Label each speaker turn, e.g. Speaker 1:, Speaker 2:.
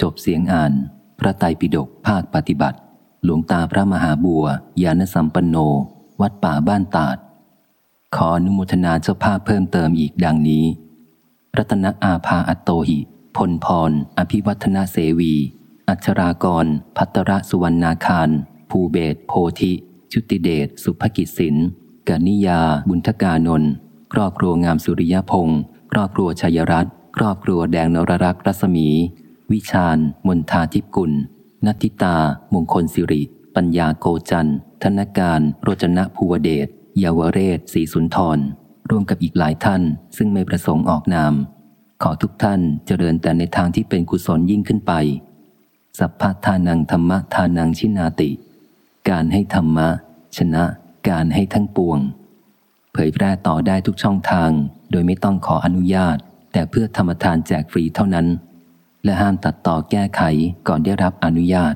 Speaker 1: จบเสียงอ่าน พระไตรปิฎกภาคปฏิบัติ หลวงตาพระมหาบัวยานสัมปันโน วัดป่าบ้านตาด ขออนุโมทนาเจ้าภาพเพิ่มเติมอีกดังนี้ รัตนอาภาอัตโตหิ พลพร อภิวัฒนาเสวี อัชรากร พัตระสุวรรณาคาร ภูเบศโพธิ ชุติเดช สุภกิจสินกานิยา บุญทกานนท์ครอบครัวงามสุริยพงศ์ครอบครัวชัยรัตน์ครอบครัวแดงนรรักษ์รัศมี วิชาญมนทาทิพกุลนัตติตา มงคลสิริ ปัญญาโกจันธนการโรจนะภูวเดชยาวเรศศรีสุนทรร่วมกับอีกหลายท่าน ซึ่งไม่ประสงค์ออกนาม ขอทุกท่านเจริญแต่ในทางที่เป็นกุศลยิ่งขึ้นไป สัพพะทานังธรรมะทานังชินาติ การให้ธรรมะ ชนะการให้ทั้งปวง เผยแพร่ต่อได้ทุกช่องทาง โดยไม่ต้องขออนุญาต แต่เพื่อธรรมทานแจกฟรีเท่านั้น และห้ามตัดต่อแก้ไขก่อนได้รับอนุญาต